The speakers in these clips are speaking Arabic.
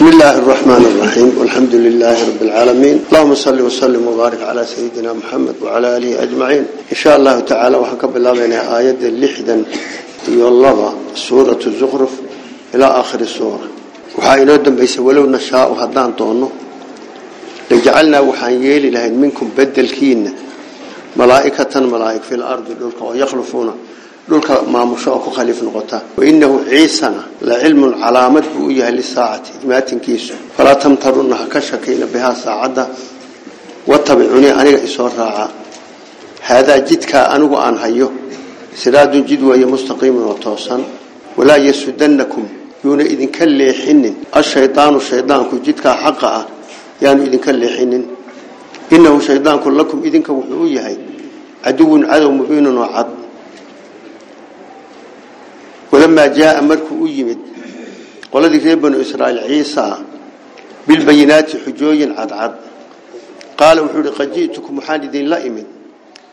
بسم الله الرحمن الرحيم والحمد لله رب العالمين. اللهم صل وسلم وبارك على سيدنا محمد وعلى آله أجمعين. إن شاء الله تعالى وحكب الله بين آيات اللحدا يولغى سورة الزخرف إلى آخر السورة. وحاين ودن بيس ولو نشاء وهدان طونه لجعلنا وحان يلي لهن منكم بدل كين. ملائكة ملائك في الأرض ويخلفون. Dhulka maamusho oo ku khaliif noqota. Wainahu ciisana la cilmun calaamad buu u yahay lisaacati imaatinkiisu falaa tamtarunna ka shakayna bihaa saacadda. Watabicunii aniga isoo raaca. Haadaa jidkaa anigu aan hayo. Siraadun jid weeye mustaqiimun oo toosan. Walaa yasudannakum yuuna idinka leexinin. Ashaydaanu shaydaanku jidkaa xaqa ah yaanu idinka leexinin. Inahu shaydaanku lakum idinka wuxuu u yahay caduwun cadow mubiinun oo cad ولما جاء مركو يمد قال ذي بنو إسرائيل عيسى بالبينات حجوي عد عد قال وحول قد جئتكم محادثين لا إمن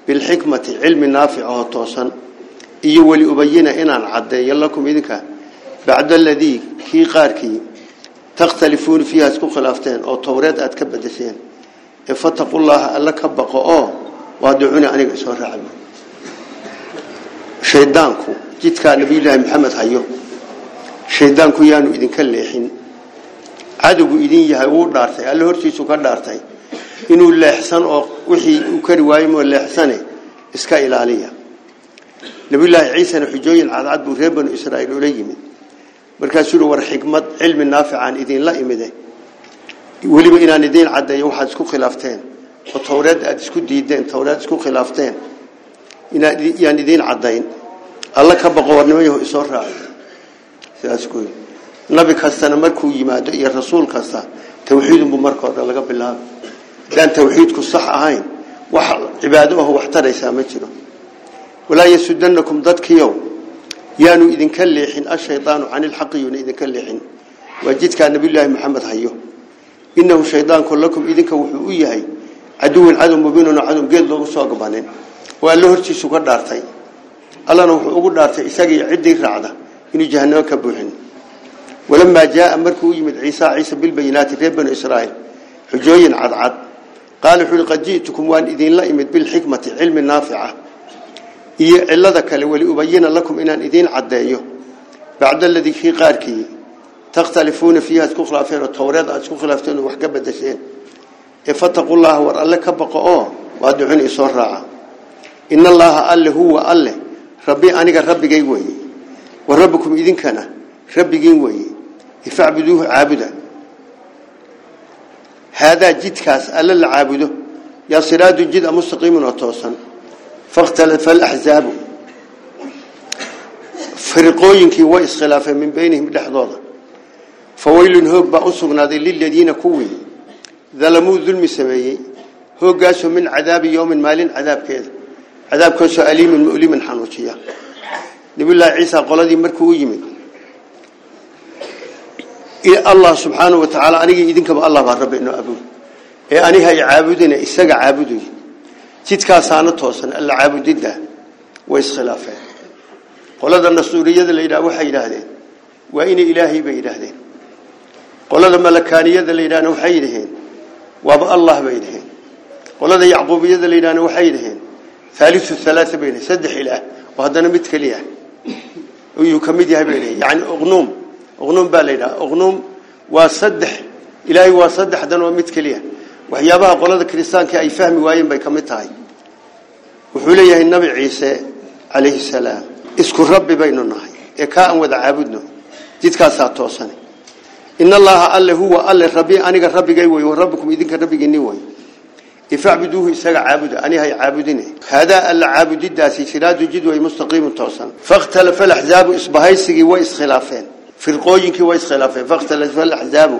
بالحكمة علم نافع وطوسا إيه ولي أبين إن عد يلكم إذنك بعد الذي كي قاركي تختلفون فيها سكو خلافتين أو توريد أتكبدسين فاتقوا الله ألا كبقوا أوه وادعوني عنك إسوار عبد شيطانكم jidkaa nabiyullaahi maxamed hayo shaydaanku yaanu idinka leexin. Cadowgu idin yahay uu dhaartay alle hortiisu ka dhaartay. Inuu leexsan oo wixii uu kari waayey moo leexsane iska ilaaliya. Nabiyullaahi ciisana xujooyin cadcad buu reer banu israa'iil ula yimid. Markaasuu war xikmad cilmi naaficaan idinla imide. Weliba inaan idiin caddeeyo waxaad isku khilaafteen oo towreed aad isku diideen towreed isku khilaafteen inaan idiin caddayn الله كبقوا نبيه إسراء سأسكوي نبي خسنا مركو يماد يا رسول خسنا توحيد بمركو الله قبل الله توحيد توحيدك الصح عين وعباده وح... هو احترى ولا يسدنكم ضد كيو يانو إذن كليحن الشيطان عن الحق يون إذن كليحن وجد كان نبي الله محمد حيو إنه الشيطان كلكم إذن كوحوئي هاي عدو عدو مبين عدو قيد لغو ساقبانين وقال له هرتي سكر دارتين buuxin walamaa jaaa markuu u yimid ciisa ciisa bilbayinaati reer banu israa'iil xujooyin cadcad qaala wuxuu qad ji'tukum waan idinla imid bilxikmati cilmi naafica iyo cilada kale wali ubayina lakum inaan idiin caddeeyo bacda aladii kii qaarkii takhtalifuuna fiiha isku khilaafeen oo towreed aad isku khilaafteen oo wax ka bedesheen ee fataquu llaha war alle ka baqo oo waa ducun isoo raaca ina allaha alle huwa alle ربي أنا ربي جي وعي وربكم إذن كنا ربي جي وعي يفعبدوه عابدا. هذا جد كاس ألا العابدو يا صراط الجد مستقيم وتوسا فاختلف الأحزاب. فرقوين كي ويس خلافا من بينهم لحظوظا فويل هوب أصغنا ذي للذين كوي. ظلموا ظلم سمي هو قاس من عذاب يوم مال عذاب كذا عذاب كوس أليم المؤلم الحنوشية نبي الله عيسى قال ذي مركو يمين إلى الله سبحانه وتعالى أني يدينك بالله بالرب إنه أبوه إيه أني هاي عابدين إستجع عابدوي تيت كاسانة توصل إلا عابدين ده. ويس خلافه قال ذا النصورية ذا إلى وحي لهذين وإن إلهي بيدهذين قال ذا ملكانية ذا إلى نوحي لهين وأبو الله بيدهين قال ذا يعقوبية ذا إلى نوحي لهين ثالث الثلاثة بينه سدح إله وهذا مت كليه ويكمل يها بينه يعني أغنوم أغنوم بالله أغنوم وصدح إلهي وصدح دنا ومت كليه وحيابها قول كريستان كأي فهم وايم بيكمتهاي وحوليه النبي عيسى عليه السلام إذكر ربي بيننا إكاء وذا عابدنا جدك ساتوسني إن الله الله هو الله ربي أنا ربي جاي وربكم إذنك ربي جني وي. فاعبدوه إساق عابد أني هاي هذا العابد الداسي سراد جد ومستقيم توصل فاختلف الأحزاب إصبهيسي وإسخلافين فرقوين كي وإسخلافين فاختلف الأحزاب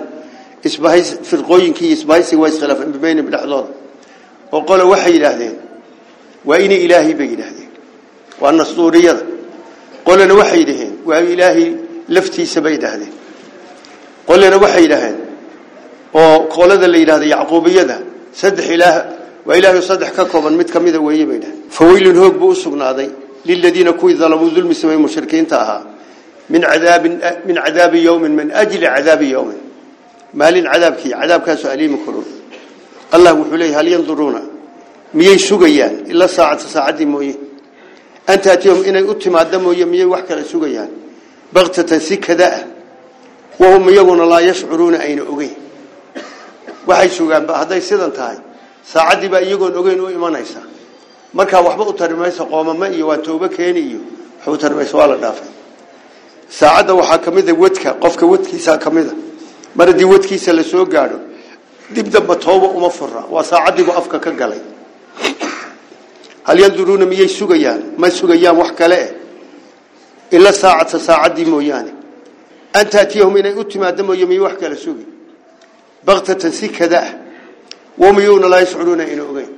إصبهيس فرقوين كي إصبهيسي وإسخلافين ببين بالأحضار وقال وحي لهذين وإن إلهي بإلهين وأن الصورية قال أنا وحي لهين وإلهي لفتي سبيد هذين قال أنا وحي لهين وقال ذا اللي هذا يعقوبية saddex ka kooban mid kamid ah weeyay bayna fawaylun hoog buu sugnaaday lilladina kuwi zalamu zulmi samay mushrikiinta ahaa min cadaab min cadaab yawm min ajli cadaab yawm maalin cadaabkii cadaabkaasoo aliimi kulul allah wuxuu leeyahy hal yanduruuna miyay sugayaan ila saacata saacaddii mooye an taatiyahum inay u timaadda mooye miyay wax kale sugayaan baktatan si kada ah wahum iyaguna laa yashcuruuna ayna ogeyn waxay sugaanba hadday sidan tahay. Saacaddii baa iyagoon ogeyn u imanaysa. Markaa waxba u tari mayso qoomamo iyo waa toobo keeni iyo waxba u dhaafay. Saacadda waxaa ka wadka qofka wadkiisaa ka mid wadkiisa la soo gaadho dib damba tooba uma fura waa saacaddiibu afka ka galay. Hal yanduruuna miyay sugayaan? Ma sugayaan wax kale eh? Ila saacaddii mooyaane. An taatiyahum inay u timaadda mooye miyay wax kale sugi بغتة تنسي كذا. وميون لا يسعرون إنه أغين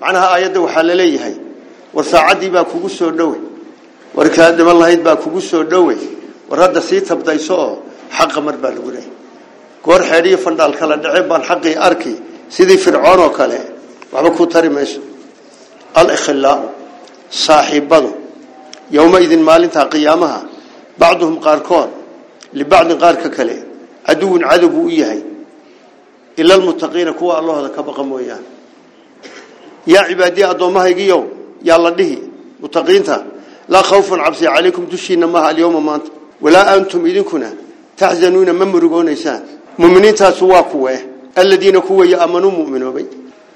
معناها آيات وحلالي هاي وساعدي با كبس ودوي وركاد دم الله با كبس ودوي ورد سيطة بدايسو حق مربال قولي كور حيري فندال كلا دعيبان حقي أركي. سيدي فرعون وكالي وعبكو تاريميس الإخلاء. صاحبه. يومئذ مالتا قيامها. بعضهم قاركون. لبعض قارك كلي عدو عذب إيهي ku tari mayso alkhilaau saaxiibadu yowmaidin maalintaa qiyaamaha bacduhum qaarkood libacdin qaarka kale caduwun cadow buu u yahay ila almuttaqiina kuwa allahooda ka baqa mooyaane yaa cibaadiya addoommahaygiiyow yaa la dhihi muttaqiinta laa khawfun cabsi calaykum dushiinna maaha alyowma maanta walaa antum idinkuna taxzanuuna ma murugoonaysaan muminiintaasu waa kuwe aladiina kuwa yaamanuu muminoobay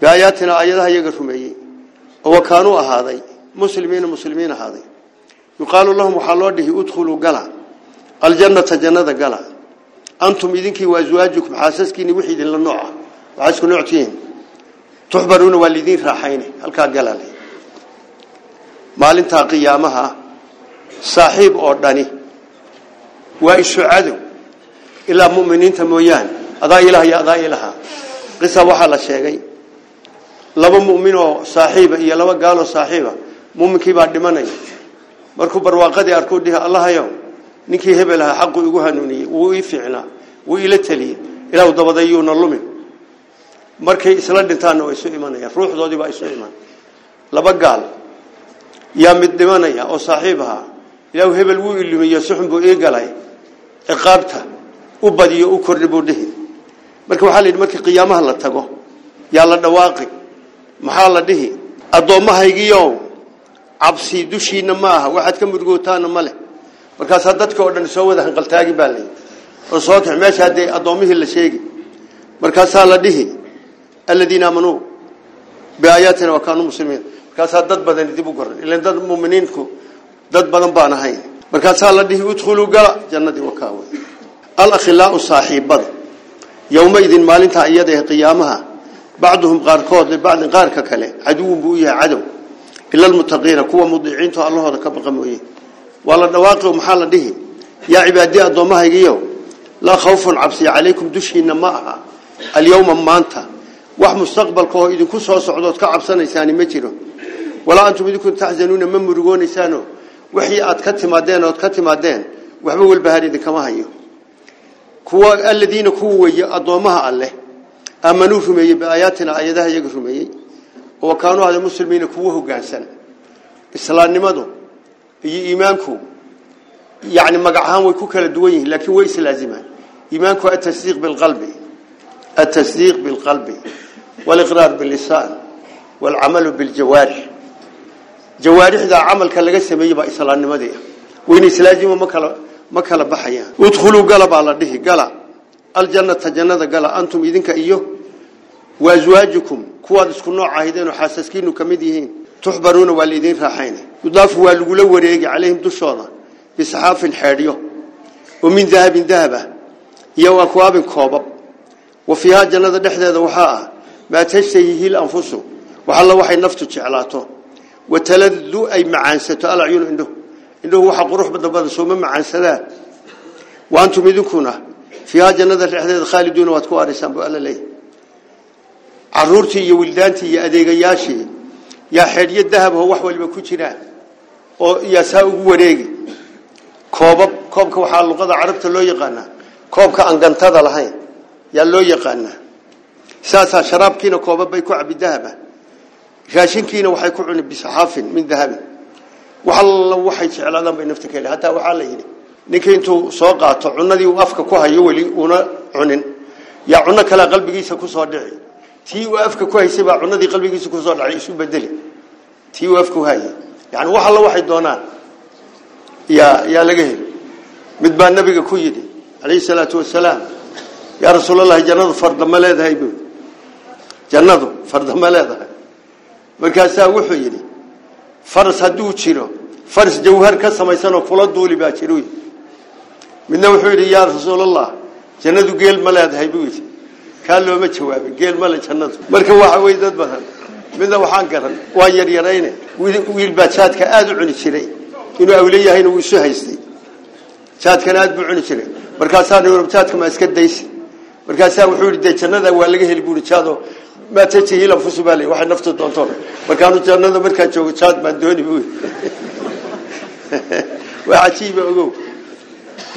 biaayaatina aayadaha iyaga antum idinkii waa zawaajukum xaasaskiina wixii idin la nooc ah waxa isku nooc tihiin. Tuxbaruuna waa lidin raaxayn halka galale maalinta qiyaamaha saaxiib oo dhani. Waa ishu cadow ilaa mu'miniinta mooyaan adaa ilaah iyo adaa ilaah qisa waxaa la sheegay. Laba mu'min oo saaxiiba iyo laba gaal oo saaxiiba mu'minkii baa dhimanaya. Markuu barwaaqadii arkuu dhihi allahayow ninkii hebel ahaa xaqu igu hanuuniyey wuu ii fiicnaa wuu ila taliyey ilaahu dabadayuuna lumin. Markay isla dhintaanna way isu imanayaan. Ruuxdoodii baa isu iman laba gaal. Yaa mid dhimanaya oo saaxiib ahaa. Ilaahu hebel wuu ilumiyo suxun buu ii galay. Ciqaabta u badiyo u kordhi buu dhihi. Marka waxaa la yidhi markii qiyaamaha la tago yaa la dhawaaqi. Maxaa la dhihi? Addoommahaygiiow cabsi dushiinna ma aha. Waxaad ka murugootaana ma leh markaasaa dadka oo dhan soo wada hanqaltaagi baa layihi oo soo kax meesha haddee addoommihii la sheegi markaasaa la dhihi aladiina aamanuu biaayaatina wa kaanuu muslimiin markaasaa dad badan dib u goran ilan dad muminiinku dad badan baan ahayn markaasaa la dhihi udkhuluu gala jannadii wakaawe alakhilaau saaxiibada yowmaidin maalintaa iyada qiyaamaha bacduhum qaarkood libacdin qaarka kale caduwun buu yahay cadow ila almuttaqiina kuwa mudiciinto allahooda ka baqa mooye waa la dhawaaqi maxaa la dhihi? Yaa cibaadiya addoommahaygiiyo laa khawfun cabsiya calaykum dushiinna ma aha. Alyowma maanta wax mustaqbalka oo idinku soo socdood ka cabsanaysaani ma jiro. Walaa antum idinku taxzanuuna ma murugoonaysaano wixii aad ka timaadeen ood ka timaadeen waxba walbahaar idinkama hayo. Kuwa aladiina kuwa weeye addoommaha alleh aamanuu rumeeyey biaayaatina aayadaha iyaga rumeeyey oo kaanuu ahda muslimiina kuwa hoggaansan. Islaamnimadu iyo iimaanku yani magac ahaan way ku kala duwan yihiin laakiin way islaazimaan iimaanku atasdiiq bilqalbi atasdiiq bilqalbi waliqraar billisaan walcamalu biljawaarix jawaarixda camalka laga sameeyey baa islaamnimadii wayna islaazima ma kala ma kala baxayaan udkhuluu gala baa la dhihi gala aljannata jannada gala antum idinka iyo waaswaajukum kuwaad isku nooc ahaydeen oo xaasaskiinu ka mid yihiin tuxbaruuna waa laydin raaxayna يضاف هو الجلور يجي عليهم دشارة بصحاف حارية ومن ذهب ذهبة. يو أكواب كوب وفيها جلد نحذ ذوحاء. ما تشتهي هي الأنفس. وحلا وحي النفط تشعلاته وتلذ أي معانسة. على عيون عنده. إنه هو حق روح بدنا بدنا سوما معانسة وأنتم في فيها جلد نحذ خالدون واتكو أرسام بألا لي عرورتي يا ولدانتي يا أديقياشي يا حرية الذهب هو وحوال بكوتنا oo yaa saa ugu wareegi koobab koobka waxaa luqada carabta loo yaqaanaa koobka aan gantada lahayn yaa loo yaqaanaa saasaa sharaabkiina koobab bay ku cabi dahaba raashinkiina waxay ku cuni bisaxaafin min dahabin wax alla waxay jeclaadaan bay nafta ka heli hataa waxaa la yidhi ninka intuu soo qaato cunadii uu afka ku hayo weli una cunin yaa cuno kale qalbigiisa ku soo dhici tii uu afka ku haysay baa cunadii qalbigiisa ku soo dhacay isu bedeli tii uu afka ku hayay yaa yaa laga heli mid baa nabiga ku yidhi calayhi salaatu wasalaam yaa rasuulallahi jannadu fardama leedahay buu jannadu fardama leedahay markaasaa wuxuu yidhi faras hadduu jiro faras jawhar ka samaysanoo kula duuli baa jiro midna wuxuu yidhi yaa rasuulallah jannadu geel ma leedahay buu yidhi kaa looma jawaabay geel male jannadu marka waxa wey dad badan midna waxaan garan waan yaryarayne wiil baa jaadka aada u cuni jiray inuu awle yahayna wuu isu haystay jaadkana aada buu cuni jiray markaasaa jaadka ma iska daysi markaasaa wuxuu yidhi dee jannada waa laga heli buuri jaado maa tajihi lanfusu baa le waxay naftu doonto markaanu jannada markaan joogo jaad baan dooni buu waa cajiiba ogow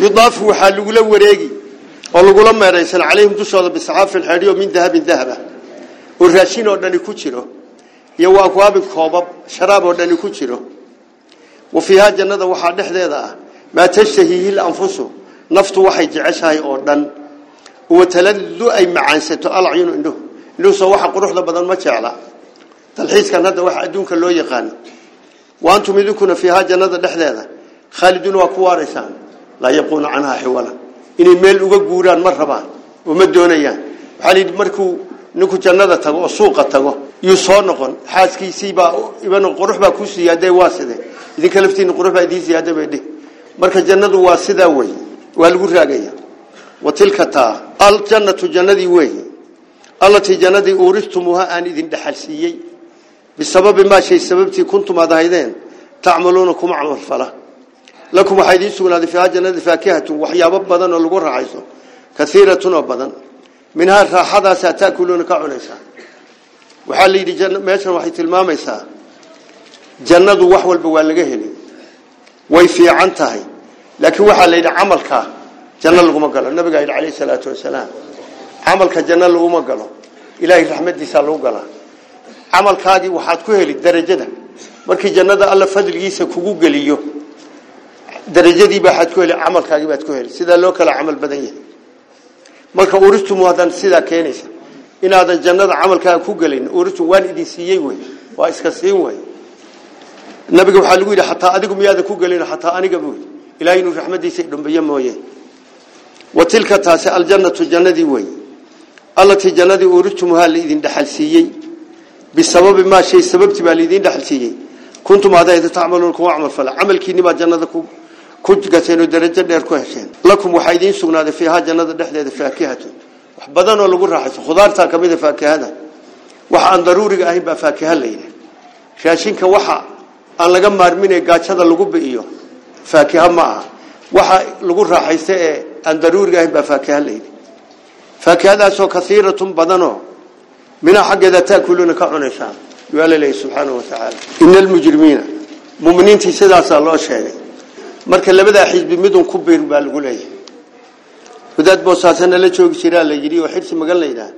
yudaafu waxaa lagula wareegi oo lagula meeraysan calayhim dushooda bisaxaafin xeedhiyo min dahabin dahaba oo raashin oo dhani ku jiro jannada waxaa dhexdeeda ah maa tashtahiihi lanfusu naftu waxay jeceshahay oo dhan wataladu ay macaansato alacyunu indhuhu indhuhusoo waxa quruxda badan ma jecla dalxiiskan hadda waxa adduunka loo yaqaano wa antum idinkuna fiihaa jannada dhexdeeda khaaliduuna waa ku waaraysaan laa yaquuna canhaa xiwala inay meel uga guuraan ma rabaan oo ma doonayaan waxaa la yidhi markuu ninku jannada tago oo suuqa tago yuu soo noqon xaaskiisiibaa iban qurux baa ku siyaadee waa sidee idinka laftiina qurux baa idiin siyaada bay dhih marka jannadu waa sidaa wey waa lagu raagaya wa tilka taa aljannatu jannadii weeye allatii jannadii uuristumuuha aan idin dhexalsiiyey bisababi maa shay sababtii kuntum aad ahaydeen tacmaluuna kuma camalfala lakum waxaa idiin sugnaaday fiiha jannada faakihatun waxyaabo badan oo lagu raaxayso kaiiratun badan minhaa raaxadaasaa taakuluuna ka cunaysaa. Waxaa la yidhi meeshan waxay tilmaamaysaa jannadu wax walba waa laga heli way fiican tahay. Laakiin waxaa la yidhi camalkaa janno laguma galo. Nabigaa yidhi calayhi salaatu wasalaam camalka janno laguma galo. Ilaahay raxmadiisaa lagu galaa camalkaagii waxaad ku heli darajada. Markii jannada alla fadligiisa kugu geliyo darajadii baaad ku heli camalkaagii baad ku heli. Sidaa loo kala camal badan yahay marka uristumu haddaan sidaa keenaysa. Inaadan jannada camalkaaga ku gelin uristum waan idin siiyey wey waa iska siin wey nabiga waxaa lagu yidhi xataa adigu miyaadan ku gelin xataa aniga yidhi. Ilahay inuu raxmadiisa idhambeeye mooye. Wa tilka taasi aljannatu jannadii wey allatii jannadii uristumuhaa laidin dhexal siiyey. Bisababi maa shay sababtii baa laidin dhexal siiyey. Kuntum adayda tacmaluuna kuwa camal fala. Camalkiinni baa jannada ku كوجتينو درجة دير كو هشين لكم وحيدين سغناده فيها جنده دخده فاكهة. وبدن لو راخس خضارتا كميدة فاكهة وحان ضروري أهي با فاكهة لين شاشينكا وحا أن لغا مارمينه غاجده لو بيو فاكهة ما. وحا لو راخيسه ان ضروري أهي با فاكهة لين فاكهة سو كثيرة بدنو من حق إذا تأكلون كعنسان يا الله سبحانه وتعالى. إن المجرمين. مؤمنين في سداسه الله شهيد marka labadaa xisbi midun ku biir baa lagu leeyahay wadaad boosaasana la joogi jiraa la yidhi oo xirsi magan la yidhaah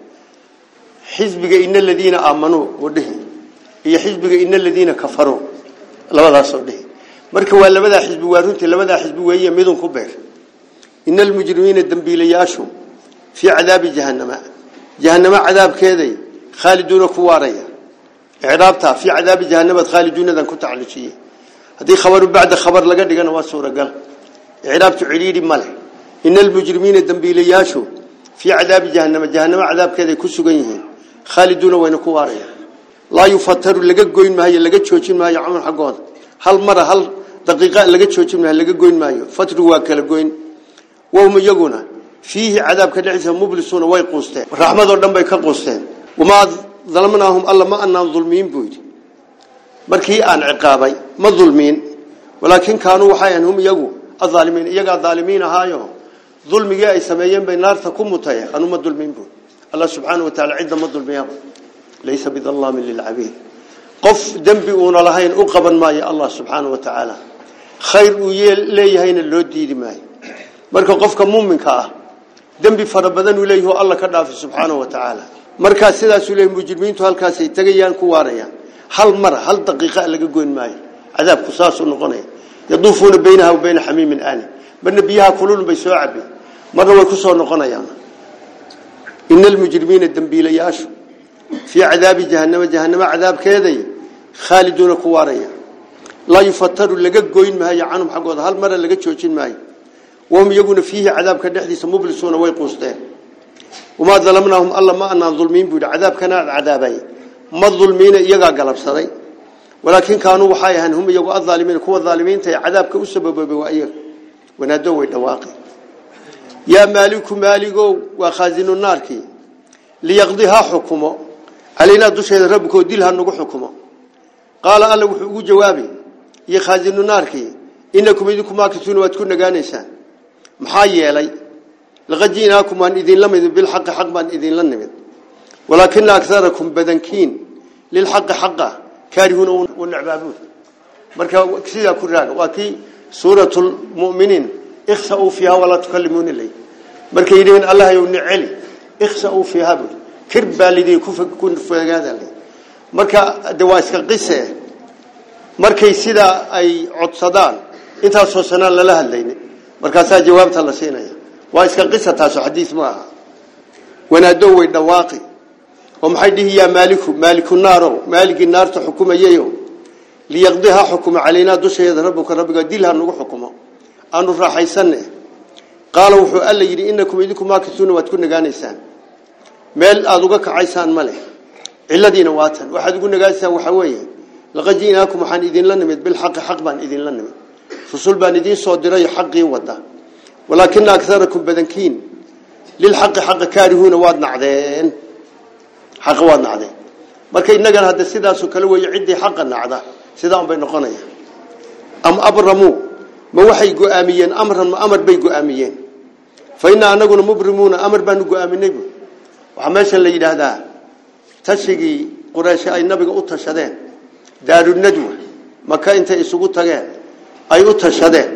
xisbiga ina aladiina aamanuu oo dhihi iyo xisbiga ina aladiina kafaruu labadaasoo dhihi marka waa labadaa xisbi waa runtii labadaa xisbi weeye midun ku beer ina almujrimiina dembiilayaashu fii cadaabi jahannama jahannama cadaabkeeday khaaliduuna ku waaraya icraabtaa fii cadaabi jahannamaad khaaliduunadan ku tacalujiyey هذه خبر بعد خبر لقد جانا وصورة قال عذاب تعليل مال إن المجرمين الدمبيلي ياشو في عذاب جهنم جهنم عذاب كذا كسر جينه خالدون وين كواري لا يفتر لقد جوين ما هي لقد شوتشين ما هي عمر حقاد هل مرة هل دقيقة لقد شوتشين هل لقد جوين ما هي. فطر واكل جوين وهم يجونا فيه عذاب كذا عزهم مبلسون وين قوستين رحمة ربنا بيك قوستين وما ظلمناهم الله ما أننا ظلمين بود بركي أن عقابي. ما ظلمين ولكن كانوا وحيان هم يجوا الظالمين يجا الظالمين هايو ظلم جاء سمايين بين نار تكون متيه أنو ما ظلمين بو الله سبحانه وتعالى عدا ما ظلمين ليس بظلام للعبيد قف دنبي أون الله هين أقبا ما يا الله سبحانه وتعالى خير ويل لي هين اللودي دماي مركو قف كم من كاه دنبي فربذن وليه الله كذا في سبحانه وتعالى مركاسي لا سليم مجرمين تهالكاسي تجيان كواريا هل مرة هل دقيقة لقى جون ماي عذاب قصاص النقنية يضوفون بينها وبين حميم آني بالنبيها كلهم بيسوعبي مرة وقصاص النقنية إن المجرمين الدنبيل ياشو. في عذاب جهنم جهنم عذاب كذي خالدون قوارية لا يفتروا لقجوين مهاي عنهم حقوا هذا المرة لقجوين مهاي وهم يقولون فيه عذاب كذي حديث مبلسون ويقصدين وما ظلمناهم الله ما أنا ظلمين بود. عذاب كان عذابين. ما الظلمين يقع قلب صدي. Iyagaa galabsaday walaakin kaanuu waxay ahaan hum iyagu adaalimiin kuwa daalimiinta ee cadaabka u sababobay waa iyaga wanaado way dhawaaqi yaa maaliku maaligow waa khaasinu naarkii liyaqdihaa xukumo calaynaa dusheeda rabbikoo dil ha nagu xukumo qaala alla wuxuu ugu jawaabay iyo khaasinu naarkii inakum idinku maakisuuna waad ku nagaanaysaan maxaa yeelay laqad ji'naakum waan idinla nimid bilxaqi xaq kaarihuuna u necbaabuun marka sidaa ku raaga waa kii suuratu lmu'miniin ikhsa'uu fiiha walaa tukallimuuna ilay markay yidhaheen allah yow niceli ikhsa'uu fiiha buu kir baa lidii ku fogaada marka de waa iska qise. Markay sidaa ay codsadaan intaasoo sanaan lala hadlayni. Markaasaa jawaabta la siinaya. Waa iska qisa taasoo xadiis ma aha. Wanaado way dhawaaqi dhihi yaa maaliku maaliku naarow maaligii naarta xukumayayo liyaqdihaa xukuma calaynaa dusheeda rabbuka rabbiga dilha nagu xukumo aanu raaxaysanne qaala wuxuu alla yidhi inakum idinku maakisuuna waad ku nagaanaysaan meel aada uga kacaysaan ma leh ciladiina waatan waxaad ugu nagaanaysaan waxaa weeye laqad ji'naakum waxaan idinla nimid bilxaqi xaq baan idinla nimid rusul baan idiin soo diray xaqii wada walaakina akarakum badankiin lilxaqi xaqa kaarihuuna waad nacdeen xaqa waad nacdeen marka innagana hadda sidaasoo kale weeye ciddii xaqa nacda sidaa unbay noqonaya am abramuu ma waxay go'aamiyeen amran ma amar bay go'aamiyeen. Fa innaa mubrimuuna amar baanu go'aaminay bu waxaa la yidhaahdaa tashigii qureyshe ay nabiga u tashadeen daarunadwa maka intay isugu tageen ay u tashadeen.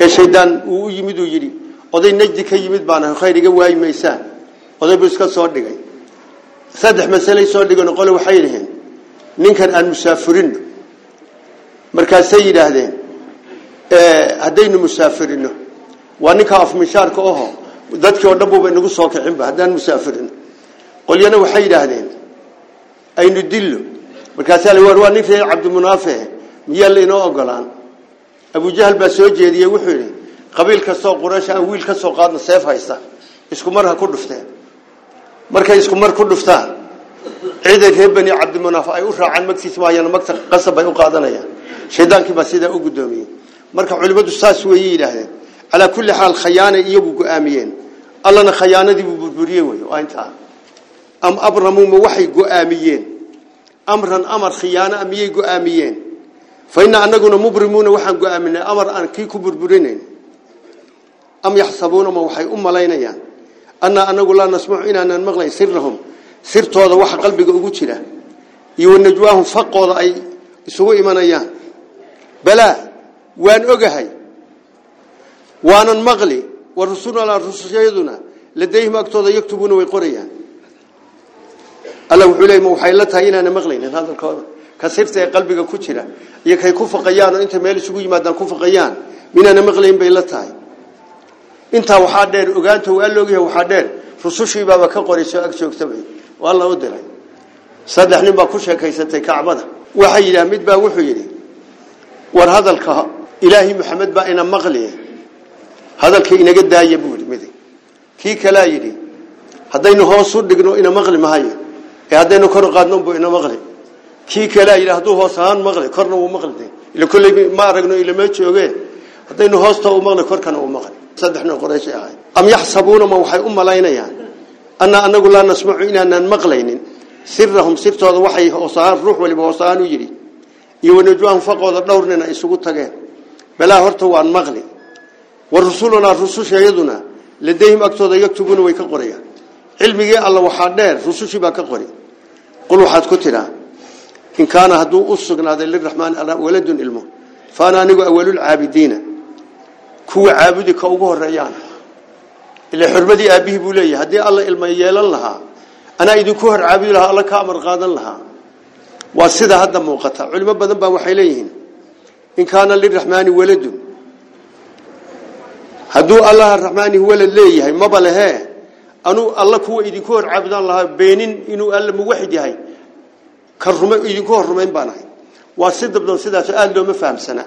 Ee shaydaan uu yimid uu yidhi oday najdi ka yimid baana khayr iga oday buu iska soo dhigay saddex masalay soo dhigan qole waxay dhaheen ninkan aan musaafirino markaasay yidhaahdeen haddaynu musaafirino waa ninka afmishaarka oho dadkii oo dhan buuba inagu soo kicinba haddaan musaafirino qolyana waxay yidhaahdeen aynu dillo. Markaasaa la waa nin reer cabdimunaafe miyaa laynoo ogolaan abujahal baa soo jeediyey wuxuu yidhi qabiil kastoo quraysh aan wiil ka soo qaadna seef haysta markay isku mar ku dhuftaan ciiday reer bani cabdimunaaf ay u raacaan magtiis maayana magta qasab bay u qaadanayaan shaydaankii baa sidaa u guddoomiyey marka culimmadu saas weeye yidhaahdeen calaa kulli xaal khayaanay iyagu go-aamiyeen allana khayaanadiibuu burburiyey wey waa intaa am abramuu ma waxay go-aamiyeen amran amar khiyaana miyay go-aamiyeen fa inna anaguna mubrimuuna waxaan go-aaminay amar aan kii ku burburinayn am yaxsabuuna ma waxay u malaynayaan maqlayn sirahum sirtooda waxa qalbiga ugu jira iyo wanajwaahum faqooda ay isugu imanayaan balaa waan ogahay waanan maqli wa rusulnaa rusushayaduna ladayhim agtooda yaktubuuna way qorayaan alla wuxuu leeyay ma waxay la tahay inaana maqlaynin hadalkooda ka sirta ee qalbiga ku jira iyo kay ku faqayaan oo inta meel isugu yimaadaan ku faqayaan minaana maqlayn bay la tahay intaa waxaa dheer ogaanta waa loogyahay waxaa dheer rusushii baaba ka qorayso ag joogtabay. Waa la u diray saddex nin baa ku sheekaysatay kacbada waxay yidhaah mid baa wuxuu yidhi war hadalka ilaahi maxamed baa ina maqliye. Hadalka inaga daaya buu yidhi mid kii kalaa yidhi haddaynu hoos u dhigno ina maqli mahayo ee haddaynu kor qaadno buu ina maqli. Kii kalaa yidhi hadduu hoos maqli korna wuu maqli. Ila kolley ma aragno ilama jooge haddaynu hoosta u maqli korkana uu maqli saddexna qoraysh ahay am yaxsabuuna ma waxay u malaynayaan anna anagu laa nasmacu inaanaan maqlaynin sirahum sirtooda waxay hoosahaan ruux waliba hoosahaan u yidhi iyo wanajwaahum faqooda dhowr nina isugu tageen balaa horta waan maqli wa rusulunaa rusushayaduna ladayhim agtooda yaktubuuna way ka qorayaan cilmigii alla waxaa dheer rusushii baa ka qori qul waxaad ku tidhaa in kaana hadduu u sugnaaday liraxmaani waladun ilmo faana anigu awalulcaabidiina kuwa caabudi ka ugu horeeyaan ila xurmadii aabihii buu leeyahay haddii alla ilma yeelan lahaa anaa idinku hor caabudi lahaa alla ka amar qaadan lahaa waa sida hadda muuqata culimo badan baa waxay leeyihiin in kaana liraxmaani waladun hadduu allaha raxmaani walad leeyahay maba lehee anuu alla kuwa idinku hor caabudaan lahaa beenin inuu alla muwaxid yahay ka idinku hor rumayn baan waa si sidaas aada looma fahamsana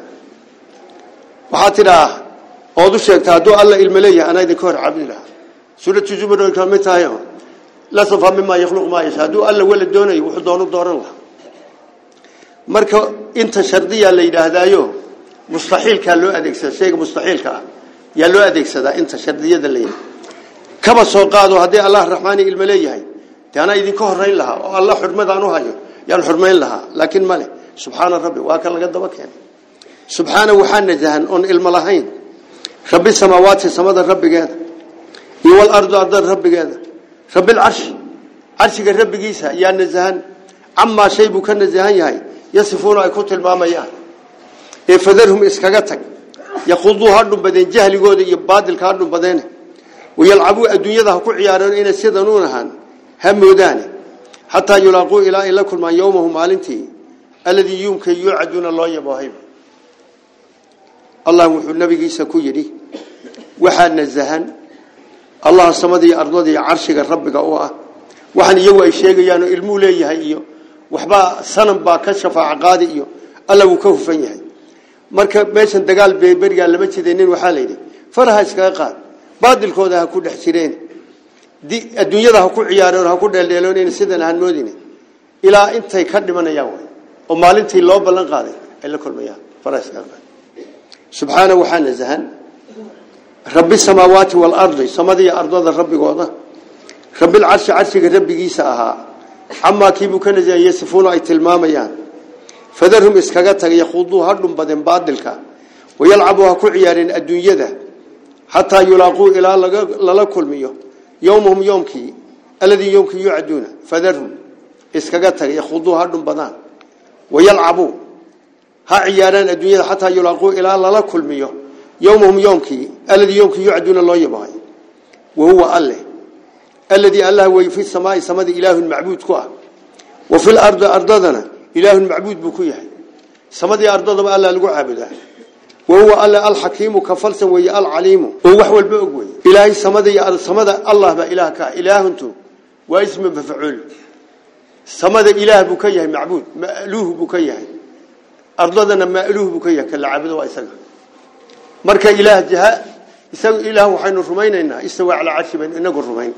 waxaa tidhaa ood u sheegta hadduu alla ilmo leeyahay anaa idinka hor caabudi lahaa suuratu zumar ay kamid tahay la safa mima yakhluq ma yasha hadduu alla wala doonayo wuxuu doonu dooran lahaa marka inta shardiya la yidhaahdaayo mustaxiilkaa loo adeegsada shayga mustaxiilka ah yaa loo adeegsadaa inta shardiyada la yidhahda kaba soo qaado haddii allah raxmaani ilmo leeyahay dee anaa idinka horayn lahaa oo alla xurmadaan u hayo yaan xurmayn lahaa laakiin male subxaana rabbi waa kan laga daba keenay subxaana waxaa najahan oon ilmo lahayn رب السماوات سمد الرب جاد. يو الأرض عبد الرب جاد. رب العرش. عرش الرب جيسا. يا نزهان. عما شيء بكر نزهان ياي يصفون أكوت الماما يا. إفذرهم إسكاجتك يخوضوا هارد بدين. جهل يقود يباد الكارد بدينه ويلعبوا الدنيا ذهك عيارين. إن سيدنونها هم يداني حتى يلاقوا إلى إلى كل ما يومهم عالنتي الذي يمكن يعدون الله يباهيم الله محب النبي يسكو يديه waxaa nasahan allah samadii ardadii carshiga rabbiga u ah waxaan iyagu ay sheegayaan oo ilmuu leeyahay iyo waxbaa sanam baa ka shafaaco qaadi iyo alla wuu ka hufan yahay marka meeshan dagaal beeberigaa lama jidaynin waxaa la yidhi faraha iskaga qaad baadilkooda ha ku dhex jireen adduunyada ha ku ciyaareen ha ku dheeldheeloon sidan ahaan moodin ilaa intay ka dhimanayaan way oo maalintii loo ballan qaaday ay la kulmayaan faraha iskaga qaad subxaana waxaa nasahan ربي السماوات والأرض سمادي أرض هذا ربي قاضي رب العرش عرش ربي جيسا ها أما كيف كان زين يسفون أي تلمام يان فذرهم إسكعت يخوضوا هرم بدن بادلك. ويلعبوها كل عيار الدنيا ده. حتى يلاقوا إلى لا لا كل يومهم يومك الذي يومك يعدون فذرهم إسكعت يخوضوا هرم بدن ويلعبوا ها عيار الدنيا حتى يلاقوا إلى لا لا كل يومهم يومكي الذي يومكي يعدون الله يباهي وهو الله. الذي الله هو في السماء سماء إله معبود كو وفي الأرض أرضنا إله معبود بكوه سماد أرضنا الله القوع عبده وهو الله الحكيم كفلس وهي العليم. ووحو البعقوي إلهي سماد سماد الله إلهك إله أنت. واسم بفعل سماء إله بكيه معبود مألوه بكيه أرضنا مألوه بكيه كالعابد وإسلام marka ilaah jaha isaga ilaah waxaynu rumaynaynaa istawa ala arshi baynu inagu rumayn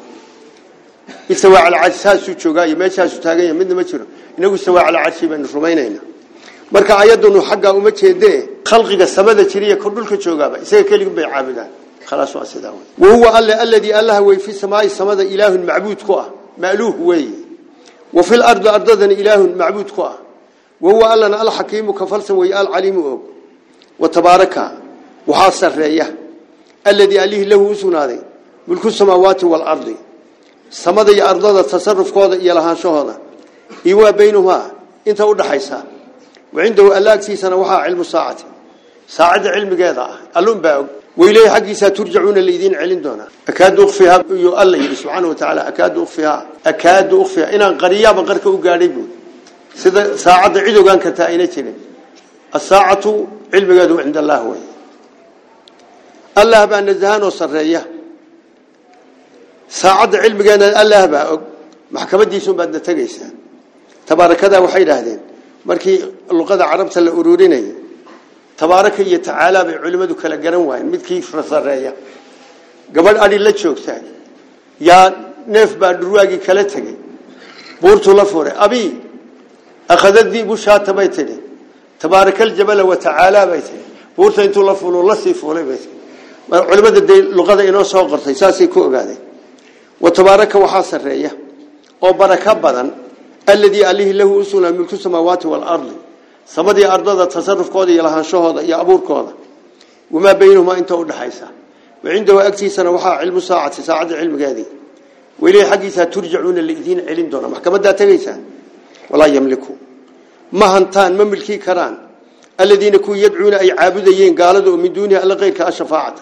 istawa ala arshi saasuu joogaa iyo meeshaasuu taagan yahay midna ma jiro inagu istawa ala arshi baynu rumaynaynaa marka ayadunu xagga uma jeedee khalqiga samada jiriya ko dhulka joogaaba isaga keligin bay caabudaan khalaas waa sidaa wey wahuwa alle alladii allah wey fi samaai samada ilaahun macbuud ku ah ma'luuh weeye wa fi lardi ardadana ilaahun macbuud ku ah wahuwa allana sugnaaday mulku samaawaati waalardi samada iyo ardada tasarufkooda iyo lahaanshahooda iyo waa baynahumaa inta u dhaxaysa wacindahu alla agtiisana waxaa cilmu saacati saacadda cilmigeeda ah allun baa og waileyhi xaggiisaa turjacuuna laydiin celin doonaa akaadu ukfihaa iyuu alla yidhi subxaana wa tacaala akaadu ukfihaa akaadu ukfihaa inaan qariyaaba qarka u gaadhay buud sida saacadda cid ogaan kartaa ayna jirin asaacatu cilmigeedu cinda allah wey allah baa nasahan oo sarreeya saacadda cilmigeena allah baa og maxkamadiisunbaadna tegaysaa tabaarakadaa waxay idhaahdeen markii luqada carabta la ururinayay tabaaraka iyo tacaala bay culimmadu kala garan waayeen midkii sareeya gabadh adhi la joogta yaa neef baa dhurwaagii kala tegey buurtuu la furay abi akhadadii bushaata bay tidhi tabaarakaljabala wa tacaala bay tihi buurta intuu la culimmada de luqada inoo soo qortay saasay ku ogaadeen wa tabaaraka waxaa sarreeya oo baraka badan alladii alihi lahu usugnaa milku samaawaati waalardi samadii ardada tasarufkooda iyo lahaanshahooda iyo abuurkooda wamaa baynahumaa inta u dhaxaysa wacindahu agtiisana waxaa cilmu saacati saacadda cilmigeedii waileyhi xaggiisaa turjacuuna laidiin celin doona maxkamadaa tegaysaa walaa yamliku ma hantaan ma milkii karaan aladiina kuwii yadcuuna ay caabudayeen gaalada oo min duunihi alla keyrka a shafaacata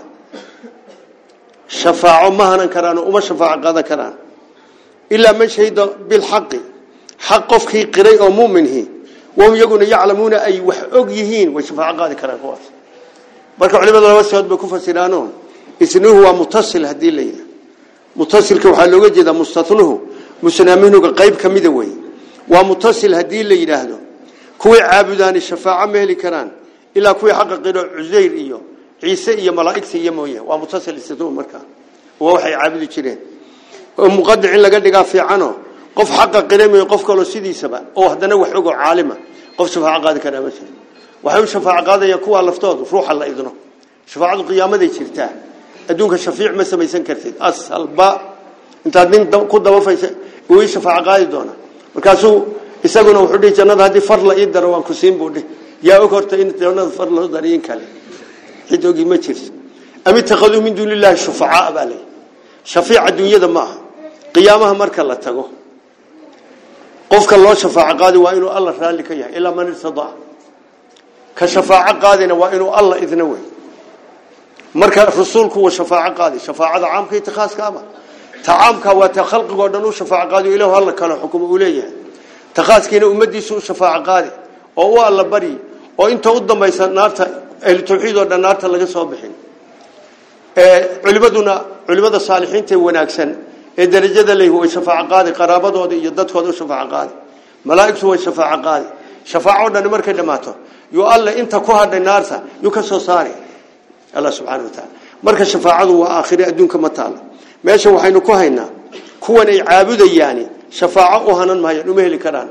qiray oo muuminhi wahum iyaguna yaclamuuna ay wax og yihiin way shafaaco qaadi karaan kuwaas marka culimada laba sigood bay ku fasiraano isnuhu waa mutasil haddii la yidhaha mutasilka waxaa looga jeedaa mustathnuhu musnaaminuga qayb ka mida wey waa mutasil haddii la yidhaahdo kuwii caabudaani shafaaco ma heli karaan ilaa kuwii xaqa qiro cusayr iyo mutasil istithnu markaa waa waxay caabudi jireen oo muqaddic in laga dhigaa fiicano qof xaqa qiramayo qof kaloo sidiisaba oo haddana wax ogoo caalima qof shafaaco qaadi karaa ma jiro waxay u shafaaco qaadaya kuwa laftoodu ruuxa la idno shafaacadu qiyaamaday jirtaa adduunka shafiic ma samaysan kartid asalba intaad nin ku dabafaysa uu shafaaco qaadi doona markaasuu isaguna wuxuu dhihi jannada haddii far la ii daro waan ku siin buu dhihi yaa og horta in jannada far loo dariyin kale marka la tago qofka loo shafaaco qaadi waa inuu alla raalli ka yahay ilaa man irtadaa ka shafaaco qaadina waa inuu alla idna wey marka rasuulku waa shafaaco qaadi shafaacada caamka iyo khaaska ama ta caamka waa ta khalqiga oo dhan u shafaaco qaadi ilaahu alla kala xukumo uu leeyahay ta khaaskiina ummadiisu u shafaaco qaadi oo u alla bari oo inta u dambaysa naarta ahlu tawxiid oo dhan naarta laga soo bixin ee culimaduna culimada saalixiinta wanaagsan ee darajada leh way shafaaco qaadi qaraabadooda iyo dadkooda u shafaaco qaadi malaa'igtu way shafaaco qaadi shafaaco dhan markay dhamaato yu alla inta ku hadhay naarta yu ka soo saari allah subhanahu wa ta'ala marka shafaacadu waa aakhire adduunka ma taalo meesha waxaynu ku haynaa kuwan ay caabudayaan shafaaco u hanan maayaan uma heli karaan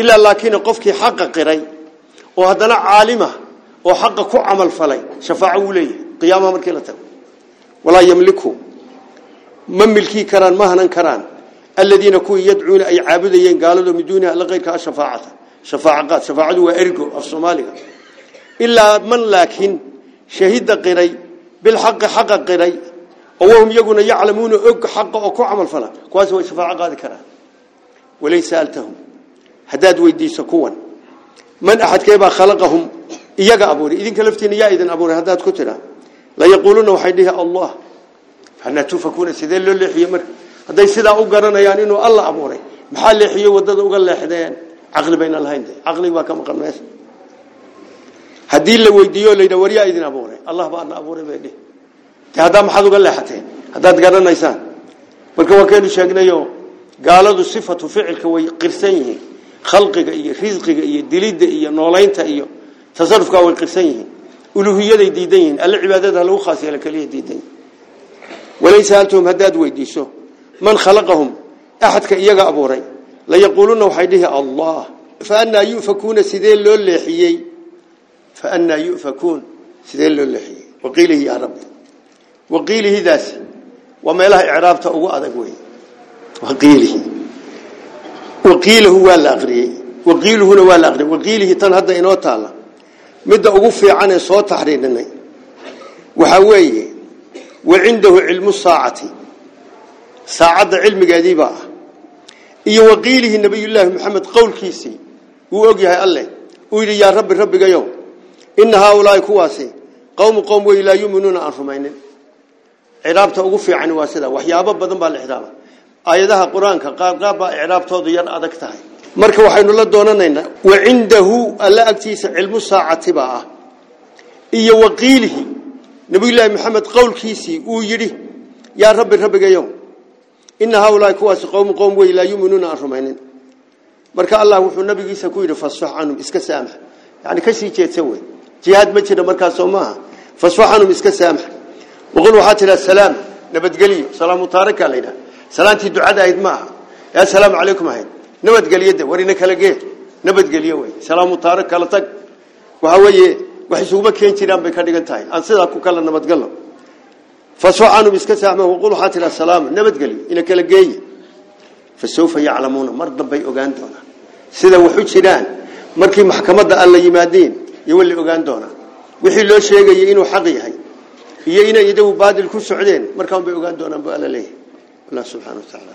ilaa laakiin qofkii xaq qiray oo haddana caalima oo xaq ku amal falay shafaaco uu leeyahay qiyaamaha markii la tago walaa yamliku ma milki karaan ma hanan karaan alladina ku yadcuuna ay caabudayeen gaalado miduuna la qeyrka shafaacata shafaacad shafaacadu waa ergo af Soomaaliga ilaa man laakiin shahida qiray bil haqq haqq qiray hum yaguna yaclamuuna og xaq oo ku amal fala kuwaas way shafaaco qaadi karaan walaysa altahum haddaad weydiiso kuwan man axadkeebaa khalaqahum iyaga abuuray idinka laftiina yaa idin abuuray haddaad ku tidhaa la yaquuluuna waxay dhihi allah anaa tufakuuna sidee loo leexiyey marka? Hadday sidaa u garanayaan inuu alla abuuray maxaa leexiyey waddada uga leexdeen? Caqli bayna lahayn caqli baa ka maqan meesha. Haddii la weydiiyo la yidhaha war yaa idin abuuray allah baa na abuuray bay dhihi. De haddaa maxaad uga leexateen? Haddaad garanaysaan? Marka waa kaynu sheegnayo gaaladu sifatu ficilka way qirsan yihiin khalqiga iyo risqiga iyo dilidda iyo noolaynta iyo تصرف كاوي قرسيه ألوهية ديدين. ألا عبادتها لو خاسية لكليه ديدين؟ وليس أنتم هداد ويديسو. من خلقهم؟ أحد كإيقا أبوري. لا يقولون وحيده الله. فأنا يؤفكون سيدين لو لحيي. فأنا يؤفكون سيدين لو لحيي. وقيله يا رب. وقيله ذاس. وما له إعراب تأوه أدقوي. وقيله. وقيله هو الأغري وقيله هو الأغري وقيله تنهد إنوتالا saacati saacadda cilmigeedii baa ah iyo waqiilihi nabiyullaahi maxamed qowlkiisii wuu og yahay alleh uu yidhi yaa rabbi rabbigayow ina haaulaai kuwaasi qowmu qowm wey laa yuminuuna aan rumaynin ciraabta ugu fiican waa sida waxyaabo badan baa la ixraaba aayadaha qur-aanka qaar qaar baa icraabtoodu yar adag tahay marka waxaynu la doonanaynaa wacindahu alla agtiisa cilmu saacati baa ah iyo waqiilihi nabiyullaahi maxamed qowlkiisii uu yidhi yaa rabbi rabbigayow ina haaulaai kuwaasi qowmu qowm wey laa yuminuuna aan rumaynin marka allah wuxuu nabigiisa ku yidhi fasfax canhum iska saamax yani kasii jeedsa wey jihaad ma jira markaasoo maaha fasfax canhum iska saamax waqul waxaa tidhaa salaam nabadgeliyo salaamu taarika la yidhaha salaantii ducada ahayd ma aha ee assalaamu calaykum ahayd kala tag waxa weeye wax isuguma keen jiraan bay ka dhigan tahay aan sidaa ku kala nabadgalno fasfax canhum iska saamax waqul waxaa tidhaa salaama nabadgeliyo ina kala geeye fasawfa yaclamuuna mar dambay ogaan doonaan sida waxu jiraan markii maxkamadda alla yimaadeen iyo wali ogaan doonaa wixii loo sheegayay inuu xaq yahay iyo inay idagu baadil ku socdeen markaan bay ogaan doonaan buu alla leeyahay allah subxaana wa tacaala